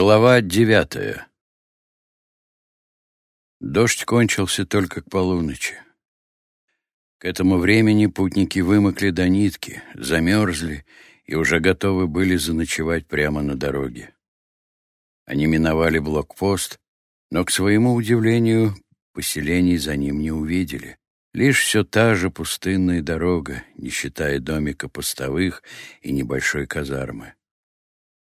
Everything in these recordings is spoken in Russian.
Глава девятая Дождь кончился только к полуночи. К этому времени путники вымокли до нитки, замерзли и уже готовы были заночевать прямо на дороге. Они миновали блокпост, но, к своему удивлению, поселений за ним не увидели. Лишь все та же пустынная дорога, не считая домика постовых и небольшой казармы.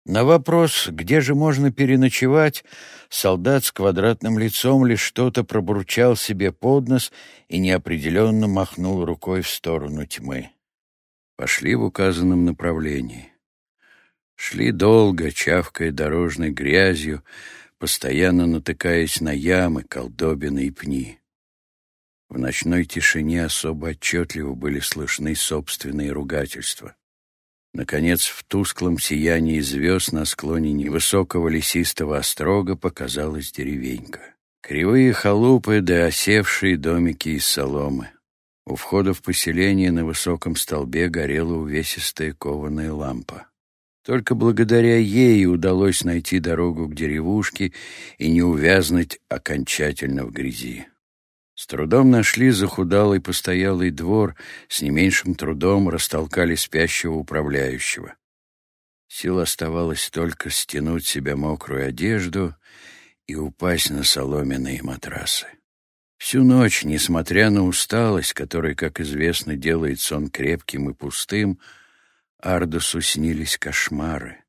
На вопрос, где же можно переночевать, солдат с квадратным лицом лишь что-то пробурчал себе под нос и неопределенно махнул рукой в сторону тьмы. Пошли в указанном направлении. Шли долго, чавкая дорожной грязью, постоянно натыкаясь на ямы, колдобины и пни. В ночной тишине особо отчетливо были слышны собственные ругательства. Наконец, в тусклом сиянии звезд на склоне невысокого лесистого острога показалась деревенька. Кривые халупы да осевшие домики из соломы. У входа в поселение на высоком столбе горела увесистая кованая лампа. Только благодаря ей удалось найти дорогу к деревушке и не увязнуть окончательно в грязи. С трудом нашли захудалый постоялый двор, с не меньшим трудом растолкали спящего управляющего. Сил оставалось только стянуть себе мокрую одежду и упасть на соломенные матрасы. Всю ночь, несмотря на усталость, которая, как известно, делает сон крепким и пустым, Ардусу снились кошмары.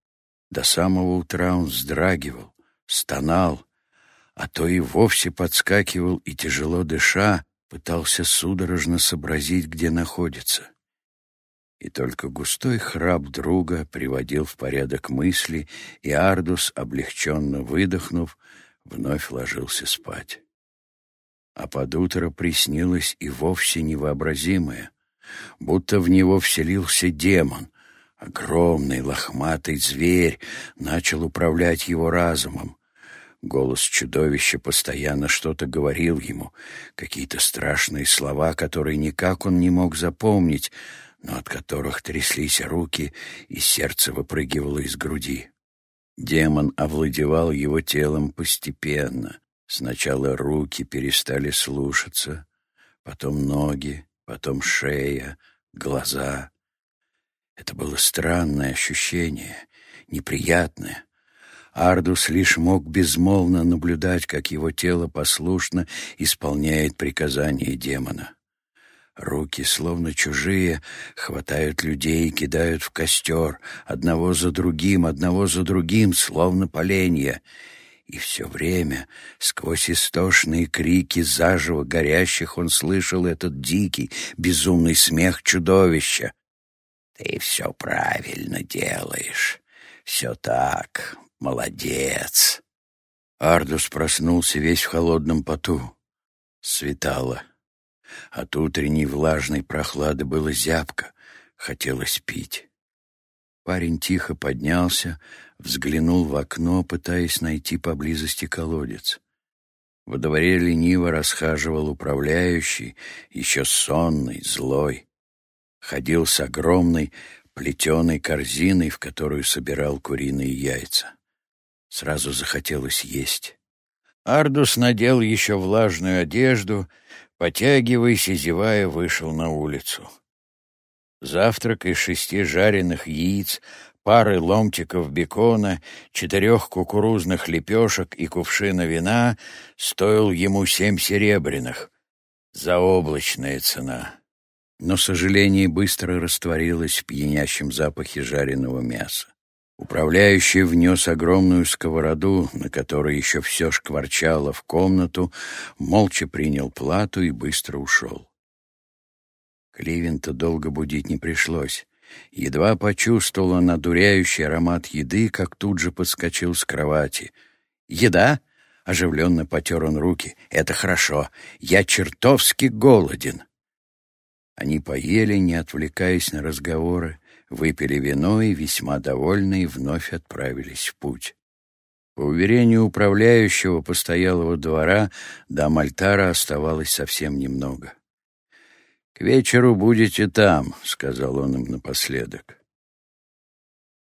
До самого утра он вздрагивал, стонал, а то и вовсе подскакивал и, тяжело дыша, пытался судорожно сообразить, где находится. И только густой храп друга приводил в порядок мысли, и Ардус, облегченно выдохнув, вновь ложился спать. А под утро приснилось и вовсе невообразимое, будто в него вселился демон. Огромный лохматый зверь начал управлять его разумом, Голос чудовища постоянно что-то говорил ему, какие-то страшные слова, которые никак он не мог запомнить, но от которых тряслись руки, и сердце выпрыгивало из груди. Демон овладевал его телом постепенно. Сначала руки перестали слушаться, потом ноги, потом шея, глаза. Это было странное ощущение, неприятное, Ардус лишь мог безмолвно наблюдать, как его тело послушно исполняет приказания демона. Руки, словно чужие, хватают людей и кидают в костер, одного за другим, одного за другим, словно поленья. И все время, сквозь истошные крики заживо горящих, он слышал этот дикий, безумный смех чудовища. «Ты все правильно делаешь. Все так. Молодец. Ардус проснулся весь в холодном поту. Светало. От утренней влажной прохлады было зябко, хотелось пить. Парень тихо поднялся, взглянул в окно, пытаясь найти поблизости колодец. Во дворе лениво расхаживал управляющий, еще сонный, злой. Ходил с огромной плетеной корзиной, в которую собирал куриные яйца. Сразу захотелось есть. Ардус надел еще влажную одежду, потягиваясь и зевая, вышел на улицу. Завтрак из шести жареных яиц, пары ломтиков бекона, четырех кукурузных лепешек и кувшина вина стоил ему семь серебряных. Заоблачная цена. Но сожаление быстро растворилось в пьянящем запахе жареного мяса. Управляющий внес огромную сковороду, на которой еще все шкварчало в комнату, молча принял плату и быстро ушел. Кливента долго будить не пришлось. Едва почувствовал он одуряющий аромат еды, как тут же подскочил с кровати. «Еда?» — оживленно потер он руки. «Это хорошо. Я чертовски голоден». Они поели, не отвлекаясь на разговоры, выпили вино и, весьма довольные, вновь отправились в путь. По уверению управляющего постоялого двора, до Мальтара оставалось совсем немного. «К вечеру будете там», — сказал он им напоследок.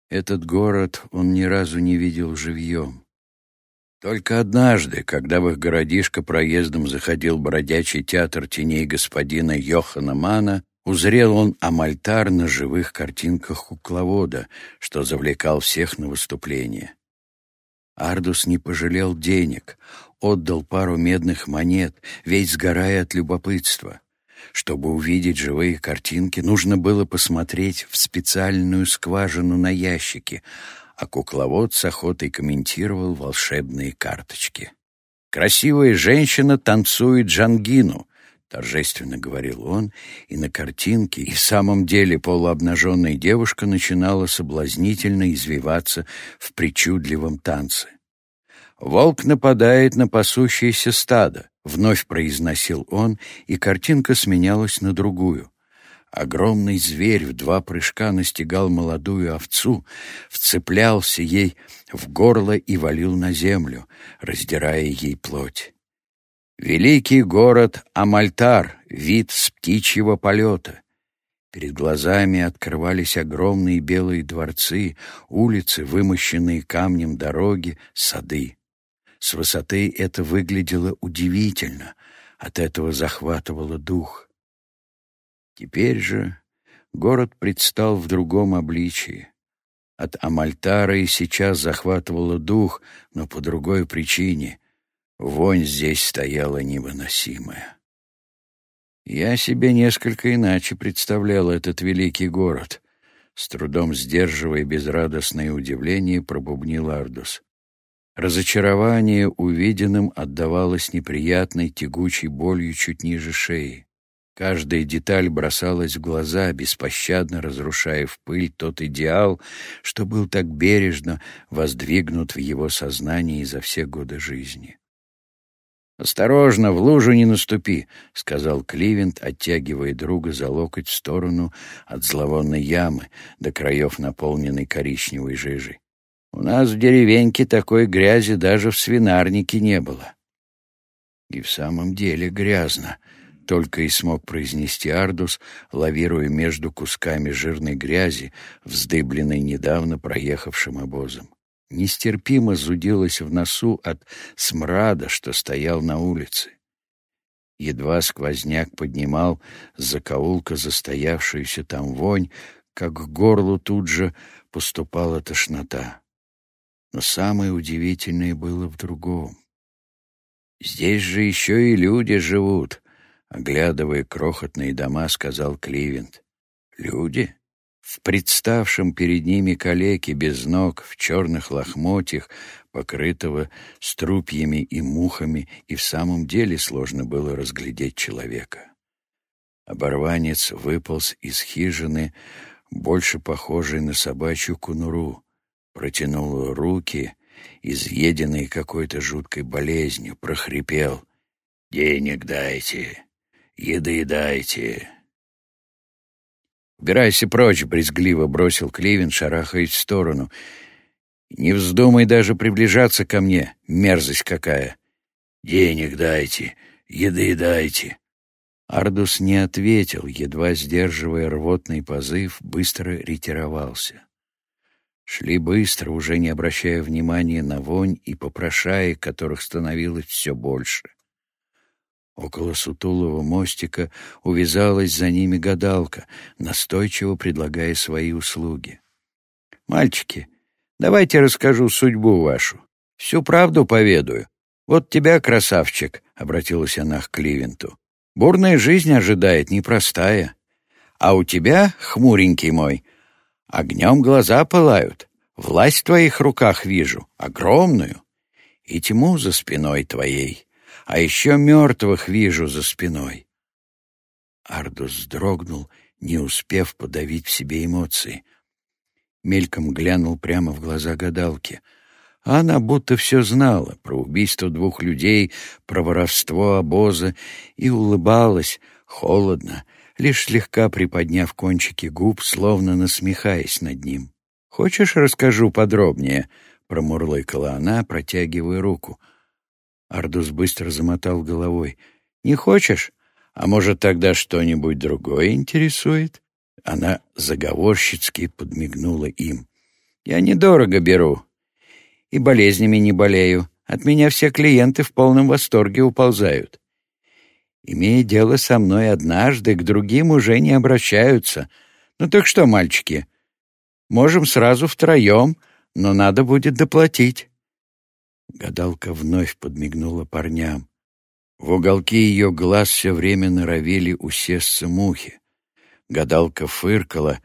Этот город он ни разу не видел живьем. Только однажды, когда в их городишко проездом заходил бродячий театр теней господина Йохана Мана, узрел он амальтар на живых картинках кукловода, что завлекал всех на выступление. Ардус не пожалел денег, отдал пару медных монет, весь сгорая от любопытства. Чтобы увидеть живые картинки, нужно было посмотреть в специальную скважину на ящике, а кукловод с охотой комментировал волшебные карточки. «Красивая женщина танцует джангину», — торжественно говорил он, и на картинке и в самом деле полуобнаженная девушка начинала соблазнительно извиваться в причудливом танце. «Волк нападает на пасущееся стадо», — вновь произносил он, и картинка сменялась на другую. Огромный зверь в два прыжка настигал молодую овцу, вцеплялся ей в горло и валил на землю, раздирая ей плоть. Великий город Амальтар, вид с птичьего полета. Перед глазами открывались огромные белые дворцы, улицы, вымощенные камнем дороги, сады. С высоты это выглядело удивительно, от этого захватывало дух. Теперь же город предстал в другом обличии. От Амальтара и сейчас захватывало дух, но по другой причине. Вонь здесь стояла невыносимая. Я себе несколько иначе представлял этот великий город. С трудом сдерживая безрадостное удивление, пробубнил Ардус. Разочарование увиденным отдавалось неприятной тягучей болью чуть ниже шеи. Каждая деталь бросалась в глаза, беспощадно разрушая в пыль тот идеал, что был так бережно воздвигнут в его сознании за все годы жизни. «Осторожно, в лужу не наступи», — сказал Кливент, оттягивая друга за локоть в сторону от зловонной ямы, до краев наполненной коричневой жижей. У нас в деревеньке такой грязи даже в свинарнике не было. И в самом деле грязно, только и смог произнести Ардус, лавируя между кусками жирной грязи, вздыбленной недавно проехавшим обозом. Нестерпимо зудилось в носу от смрада, что стоял на улице. Едва сквозняк поднимал с закоулка застоявшуюся там вонь, как к горлу тут же поступала тошнота. Но самое удивительное было в другом. «Здесь же еще и люди живут», — оглядывая крохотные дома, сказал Кливент. «Люди?» В представшем перед ними калеке без ног, в черных лохмотьях, покрытого струпьями и мухами, и в самом деле сложно было разглядеть человека. Оборванец выполз из хижины, больше похожей на собачью кунуру, протянул руки, изъеденные какой-то жуткой болезнью, прохрипел. «Денег дайте, еды дайте». «Убирайся прочь!» — брезгливо бросил Кливин, шарахаясь в сторону. «Не вздумай даже приближаться ко мне, мерзость какая!» «Денег дайте, еды дайте!» Ардус не ответил, едва сдерживая рвотный позыв, быстро ретировался. Шли быстро, уже не обращая внимания на вонь и попрошаек, которых становилось все больше. Около сутулого мостика увязалась за ними гадалка, настойчиво предлагая свои услуги. «Мальчики, давайте расскажу судьбу вашу. Всю правду поведаю. Вот тебя, красавчик», — обратилась она к Кливенту. «Бурная жизнь ожидает, непростая. А у тебя, хмуренький мой, — Огнем глаза пылают, власть в твоих руках вижу, огромную, и тьму за спиной твоей, а еще мертвых вижу за спиной. Ардус вздрогнул, не успев подавить в себе эмоции. Мельком глянул прямо в глаза гадалки. Она будто все знала про убийство двух людей, про воровство обоза, и улыбалась, холодно, лишь слегка приподняв кончики губ, словно насмехаясь над ним. «Хочешь, расскажу подробнее?» — промурлыкала она, протягивая руку. Ардус быстро замотал головой. «Не хочешь? А может, тогда что-нибудь другое интересует?» Она заговорщицки подмигнула им. «Я недорого беру. И болезнями не болею. От меня все клиенты в полном восторге уползают. Имея дело со мной однажды, к другим уже не обращаются. Ну так что, мальчики, можем сразу втроем, но надо будет доплатить. Гадалка вновь подмигнула парням. В уголке ее глаз все время норовили усесться мухи. Гадалка фыркала,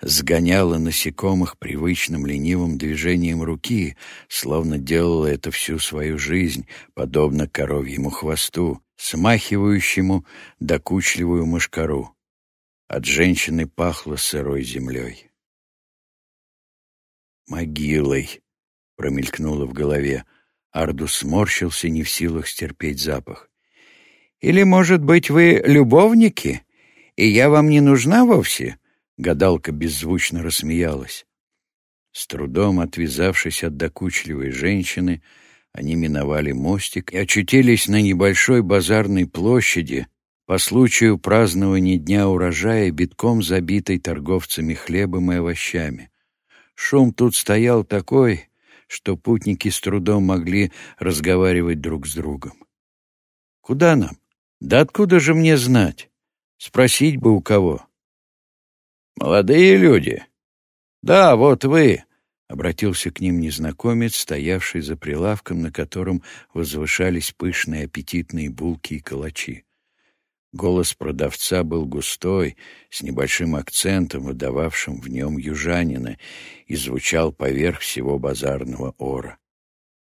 сгоняла насекомых привычным ленивым движением руки, словно делала это всю свою жизнь, подобно коровьему хвосту, смахивающему докучливую мошкару. От женщины пахло сырой землей. «Могилой!» — промелькнуло в голове. Ардус сморщился, не в силах стерпеть запах. «Или, может быть, вы любовники, и я вам не нужна вовсе?» Гадалка беззвучно рассмеялась. С трудом отвязавшись от докучливой женщины, они миновали мостик и очутились на небольшой базарной площади по случаю празднования Дня урожая, битком забитой торговцами хлебом и овощами. Шум тут стоял такой, что путники с трудом могли разговаривать друг с другом. «Куда нам? Да откуда же мне знать? Спросить бы у кого». «Молодые люди?» «Да, вот вы», — обратился к ним незнакомец, стоявший за прилавком, на котором возвышались пышные аппетитные булки и калачи. Голос продавца был густой, с небольшим акцентом, выдававшим в нем южанина, и звучал поверх всего базарного ора.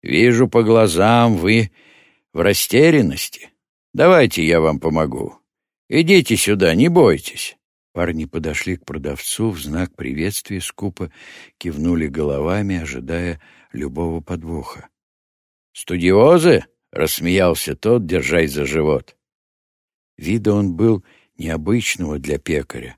«Вижу по глазам, вы в растерянности. Давайте я вам помогу. Идите сюда, не бойтесь». Парни подошли к продавцу в знак приветствия, скупо кивнули головами, ожидая любого подвоха. «Студиозы?» — рассмеялся тот, держась за живот. Вида он был необычного для пекаря.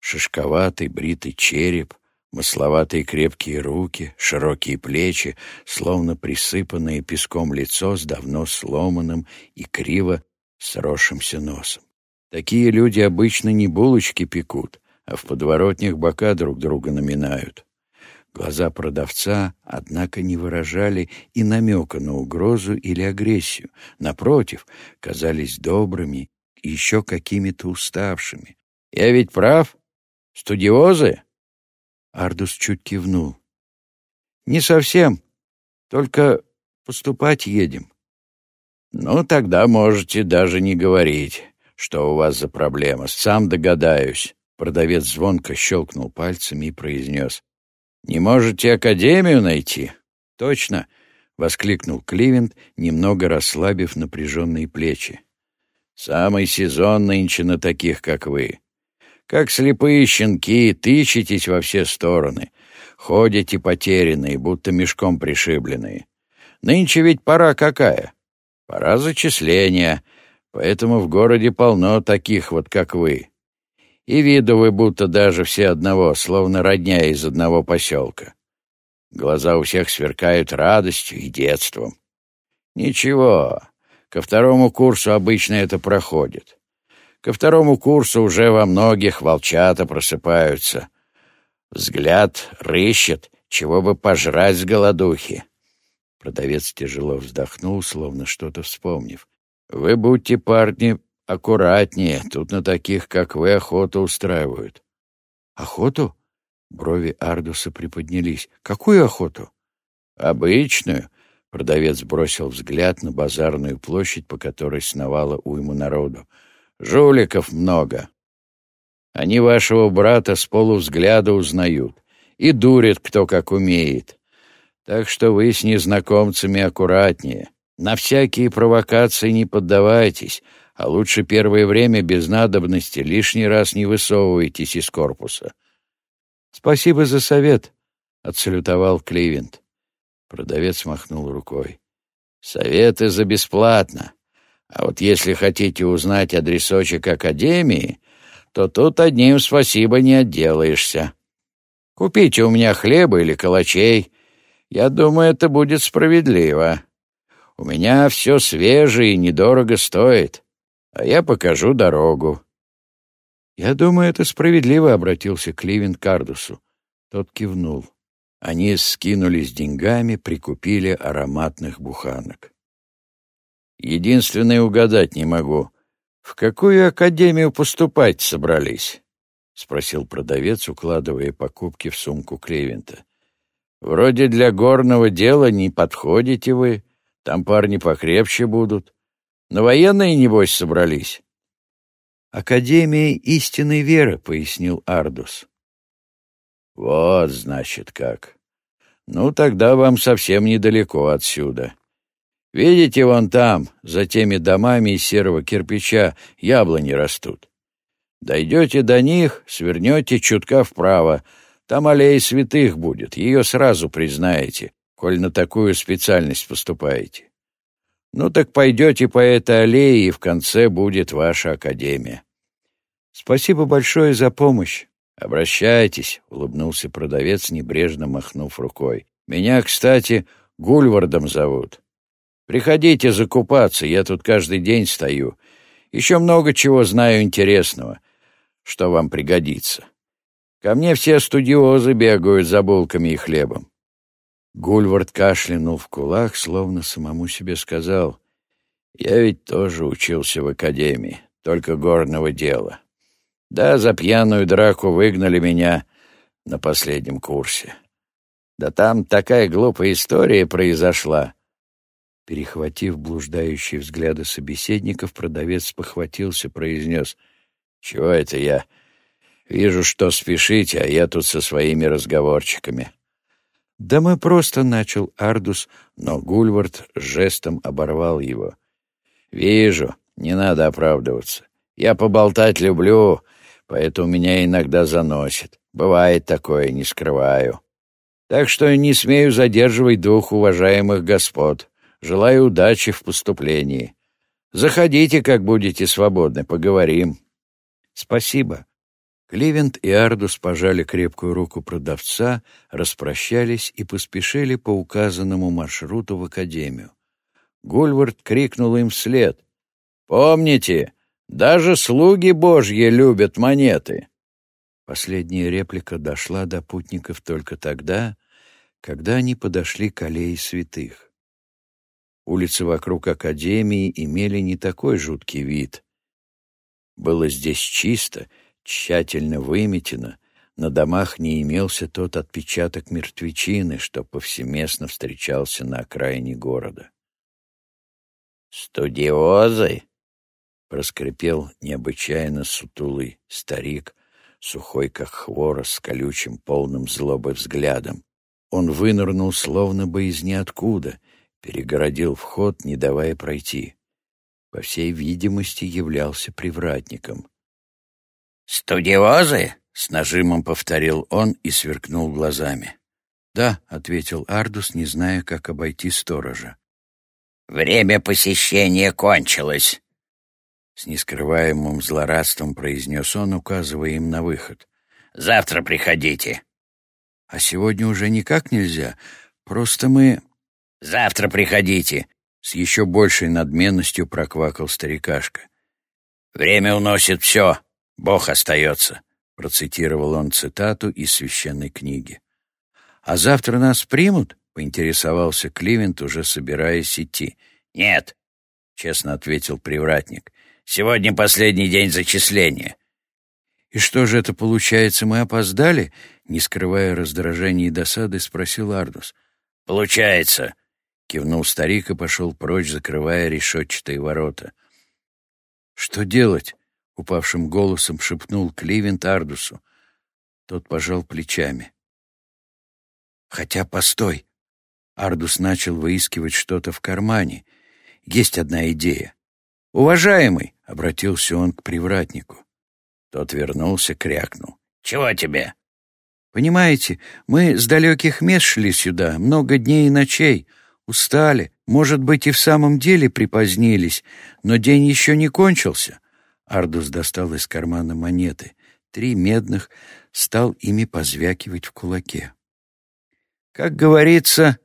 Шишковатый бритый череп, масловатые крепкие руки, широкие плечи, словно присыпанное песком лицо с давно сломанным и криво сросшимся носом. Такие люди обычно не булочки пекут, а в подворотнях бока друг друга наминают. Глаза продавца, однако, не выражали и намека на угрозу или агрессию. Напротив, казались добрыми еще какими-то уставшими. «Я ведь прав? Студиозы?» Ардус чуть кивнул. «Не совсем. Только поступать едем». «Ну, тогда можете даже не говорить. Что у вас за проблема? Сам догадаюсь. Продавец звонко щелкнул пальцами и произнес. Не можете академию найти? Точно, воскликнул Кливент, немного расслабив напряженные плечи. Самый сезон нынче на таких, как вы. Как слепые щенки, тычетесь во все стороны. Ходите потерянные, будто мешком пришибленные. Нынче ведь пора какая? Пора зачисления — Поэтому в городе полно таких вот, как вы. И виду вы будто даже все одного, словно родня из одного поселка. Глаза у всех сверкают радостью и детством. Ничего, ко второму курсу обычно это проходит. Ко второму курсу уже во многих волчата просыпаются. Взгляд рыщет, чего бы пожрать с голодухи. Продавец тяжело вздохнул, словно что-то вспомнив. Вы будьте, парни, аккуратнее. Тут на таких, как вы, охоту устраивают. Охоту? Брови Ардуса приподнялись. Какую охоту? Обычную. Продавец бросил взгляд на базарную площадь, по которой сновала уйма народу. Жуликов много. Они вашего брата с полувзгляда узнают и дурят кто как умеет. Так что вы с незнакомцами аккуратнее. На всякие провокации не поддавайтесь, а лучше первое время без надобности лишний раз не высовывайтесь из корпуса. — Спасибо за совет, — отсалютовал Кливент. Продавец махнул рукой. — Советы за бесплатно. А вот если хотите узнать адресочек Академии, то тут одним спасибо не отделаешься. Купите у меня хлеба или калачей. Я думаю, это будет справедливо. У меня все свежее и недорого стоит, а я покажу дорогу». «Я думаю, это справедливо», — обратился Кливин к Кардусу. Тот кивнул. Они скинулись деньгами, прикупили ароматных буханок. Единственное, угадать не могу. В какую академию поступать собрались? — спросил продавец, укладывая покупки в сумку Клевента. «Вроде для горного дела не подходите вы, там парни покрепче будут. На военные, небось, собрались?» «Академия истинной веры», — пояснил Ардус. «Вот, значит, как. Ну, тогда вам совсем недалеко отсюда. Видите, вон там, за теми домами из серого кирпича, яблони растут. Дойдете до них, свернете чутка вправо. Там аллея святых будет, ее сразу признаете, коль на такую специальность поступаете. Ну так пойдете по этой аллее, и в конце будет ваша академия. Спасибо большое за помощь. Обращайтесь, — улыбнулся продавец, небрежно махнув рукой. Меня, кстати, Гульвардом зовут. Приходите закупаться, я тут каждый день стою. Еще много чего знаю интересного что вам пригодится. Ко мне все студиозы бегают за булками и хлебом. Гульвард кашлянул в кулак, словно самому себе сказал, «Я ведь тоже учился в академии, только горного дела. Да, за пьяную драку выгнали меня на последнем курсе. Да там такая глупая история произошла». Перехватив блуждающие взгляды собеседников, продавец похватился, произнес — чего это я? Вижу, что спешите, а я тут со своими разговорчиками. Да мы просто начал Ардус, но Гульвард жестом оборвал его. Вижу, не надо оправдываться. Я поболтать люблю, поэтому меня иногда заносит. Бывает такое, не скрываю. Так что не смею задерживать двух уважаемых господ. Желаю удачи в поступлении. Заходите, как будете свободны, поговорим. «Спасибо». Кливент и Ардус пожали крепкую руку продавца, распрощались и поспешили по указанному маршруту в академию. Гульвард крикнул им вслед. «Помните, даже слуги божьи любят монеты!» Последняя реплика дошла до путников только тогда, когда они подошли к аллее святых. Улицы вокруг Академии имели не такой жуткий вид. Было здесь чисто, тщательно выметено, на домах не имелся тот отпечаток мертвечины, что повсеместно встречался на окраине города. «Студиозы!» — проскрипел необычайно сутулый старик, сухой как хворост, с колючим, полным злобы взглядом. Он вынырнул словно бы из ниоткуда, перегородил вход, не давая пройти по всей видимости, являлся привратником. «Студиозы?» — с нажимом повторил он и сверкнул глазами. «Да», — ответил Ардус, не зная, как обойти сторожа. «Время посещения кончилось», — с нескрываемым злорадством произнес он, указывая им на выход. «Завтра приходите». «А сегодня уже никак нельзя. Просто мы...» «Завтра приходите. С еще большей надменностью проквакал старикашка. «Время уносит все, Бог остается», — процитировал он цитату из священной книги. «А завтра нас примут?» — поинтересовался Кливент, уже собираясь идти. «Нет», — честно ответил привратник. «Сегодня последний день зачисления». «И что же это получается, мы опоздали?» Не скрывая раздражения и досады, спросил Ардус. «Получается», Кивнул старик и пошел прочь, закрывая решетчатые ворота. «Что делать?» — упавшим голосом шепнул Кливент Ардусу. Тот пожал плечами. «Хотя, постой!» Ардус начал выискивать что-то в кармане. «Есть одна идея». «Уважаемый!» — обратился он к привратнику. Тот вернулся, крякнул. «Чего тебе?» «Понимаете, мы с далеких мест шли сюда, много дней и ночей. Устали, может быть, и в самом деле припозднились, но день еще не кончился. Ардус достал из кармана монеты. Три медных, стал ими позвякивать в кулаке. Как говорится,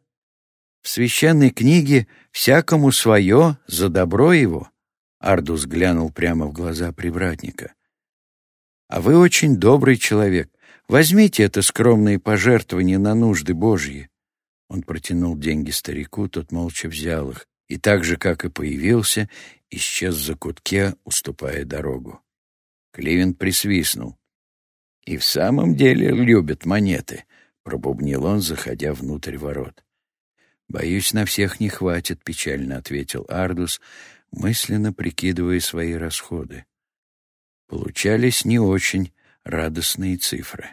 в священной книге «всякому свое, за добро его», Ардус глянул прямо в глаза привратника. «А вы очень добрый человек. Возьмите это скромное пожертвование на нужды Божьи». Он протянул деньги старику, тот молча взял их, и так же, как и появился, исчез в закутке, уступая дорогу. Кливент присвистнул. «И в самом деле любят монеты», — пробубнил он, заходя внутрь ворот. «Боюсь, на всех не хватит», — печально ответил Ардус, мысленно прикидывая свои расходы. Получались не очень радостные цифры.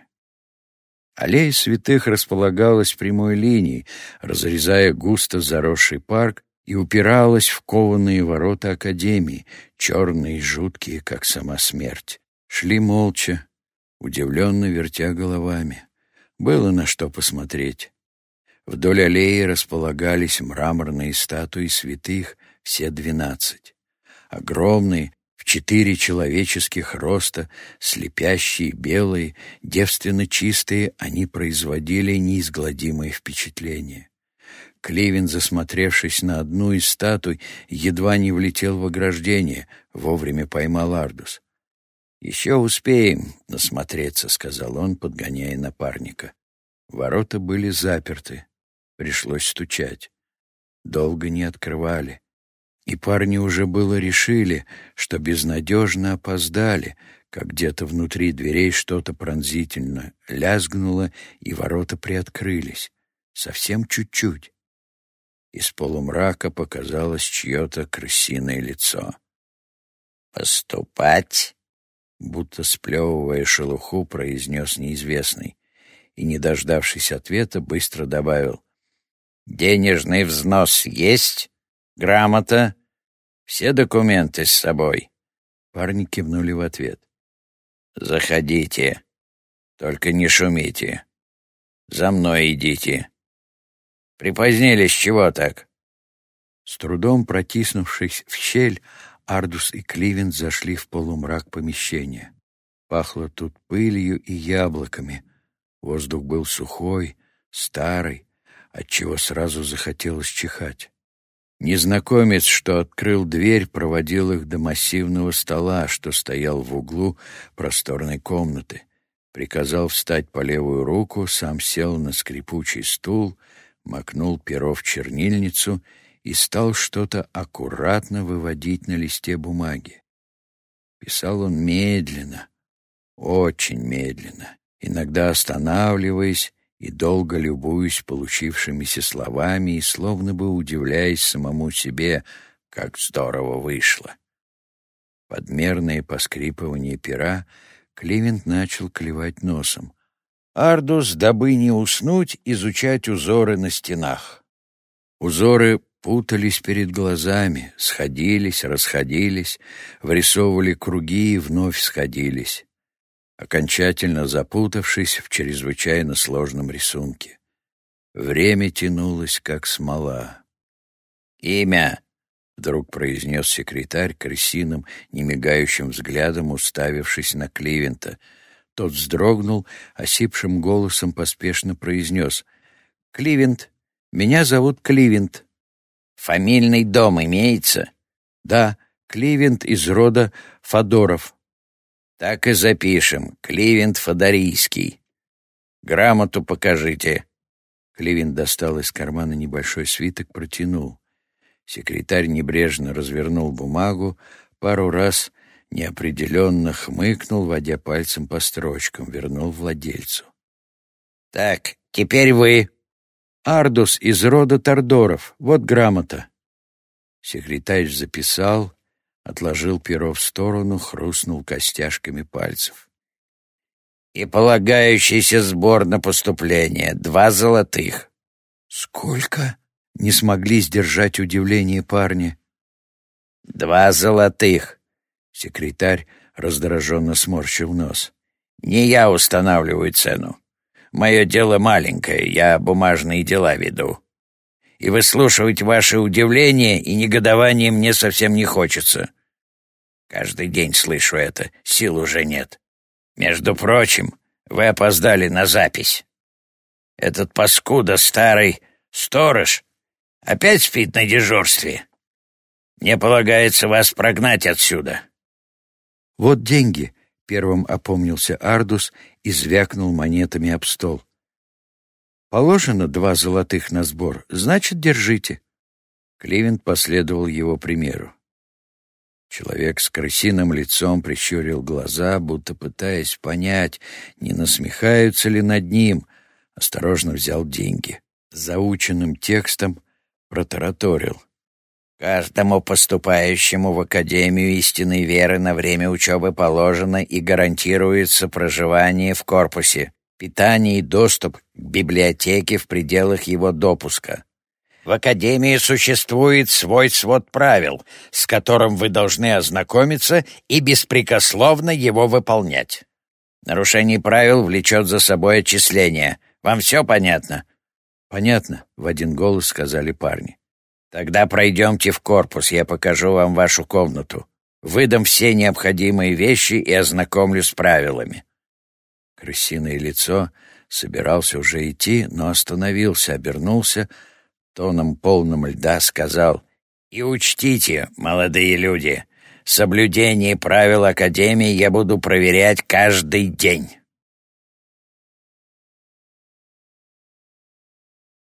Аллея святых располагалась прямой линией, разрезая густо заросший парк, и упиралась в кованые ворота Академии, черные и жуткие, как сама смерть. Шли молча, удивленно вертя головами. Было на что посмотреть. Вдоль аллеи располагались мраморные статуи святых, все двенадцать. Огромные, в четыре человеческих роста, слепящие, белые, девственно чистые, они производили неизгладимое впечатление. Кливин, засмотревшись на одну из статуй, едва не влетел в ограждение, вовремя поймал Ардус. «Еще успеем насмотреться», — сказал он, подгоняя напарника. Ворота были заперты. Пришлось стучать. Долго не открывали. И парни уже было решили, что безнадежно опоздали, как где-то внутри дверей что-то пронзительно лязгнуло, и ворота приоткрылись. Совсем чуть-чуть. Из полумрака показалось чье-то крысиное лицо. «Поступать?» Будто сплевывая шелуху, произнес неизвестный. И, не дождавшись ответа, быстро добавил. «Денежный взнос есть? Грамота? Все документы с собой?» Парни кивнули в ответ. «Заходите. Только не шумите. За мной идите. Припозднились чего так?» С трудом протиснувшись в щель, Ардус и Кливент зашли в полумрак помещения. Пахло тут пылью и яблоками. Воздух был сухой, старый, отчего сразу захотелось чихать. Незнакомец, что открыл дверь, проводил их до массивного стола, что стоял в углу просторной комнаты. Приказал встать по левую руку, сам сел на скрипучий стул — макнул перо в чернильницу и стал что-то аккуратно выводить на листе бумаги. Писал он медленно, очень медленно, иногда останавливаясь и долго любуясь получившимися словами и словно бы удивляясь самому себе, как здорово вышло. Подмерное поскрипывание пера Климент начал клевать носом. Ардус, дабы не уснуть, изучать узоры на стенах. Узоры путались перед глазами, сходились, расходились, вырисовывали круги и вновь сходились, окончательно запутавшись в чрезвычайно сложном рисунке. Время тянулось, как смола. «Имя!» — вдруг произнес секретарь крысиным, немигающим взглядом, уставившись на Кливента — тот вздрогнул, осипшим голосом поспешно произнес. «Кливент. Меня зовут Кливент». «Фамильный дом имеется?» «Да, Кливент из рода Фадоров». «Так и запишем. Кливент Фадорийский. Грамоту покажите». Кливент достал из кармана небольшой свиток, протянул. Секретарь небрежно развернул бумагу, пару раз неопределенно хмыкнул, водя пальцем по строчкам, вернул владельцу. «Так, теперь вы». «Ардус из рода Тордоров. Вот грамота». Секретарь записал, отложил перо в сторону, хрустнул костяшками пальцев. «И полагающийся сбор на поступление. Два золотых». «Сколько?» — не смогли сдержать удивление парни. «Два золотых», Секретарь раздраженно сморщил нос. «Не я устанавливаю цену. Мое дело маленькое, я бумажные дела веду. И выслушивать ваше удивление и негодование мне совсем не хочется. Каждый день слышу это, сил уже нет. Между прочим, вы опоздали на запись. Этот паскуда старый сторож опять спит на дежурстве. Мне полагается вас прогнать отсюда. «Вот деньги. Первым опомнился Ардус и звякнул монетами об стол. «Положено два золотых на сбор, значит, держите». Кливент последовал его примеру. Человек с крысиным лицом прищурил глаза, будто пытаясь понять, не насмехаются ли над ним. Осторожно взял деньги. Заученным текстом протараторил. Каждому поступающему в Академию истинной веры на время учебы положено и гарантируется проживание в корпусе, питание и доступ к библиотеке в пределах его допуска. В Академии существует свой свод правил, с которым вы должны ознакомиться и беспрекословно его выполнять. Нарушение правил влечет за собой отчисление. Вам все понятно?» «Понятно», — в один голос сказали парни. Тогда пройдемте в корпус, я покажу вам вашу комнату. Выдам все необходимые вещи и ознакомлю с правилами». Крысиное лицо собирался уже идти, но остановился, обернулся, тоном полным льда сказал «И учтите, молодые люди, соблюдение правил Академии я буду проверять каждый день».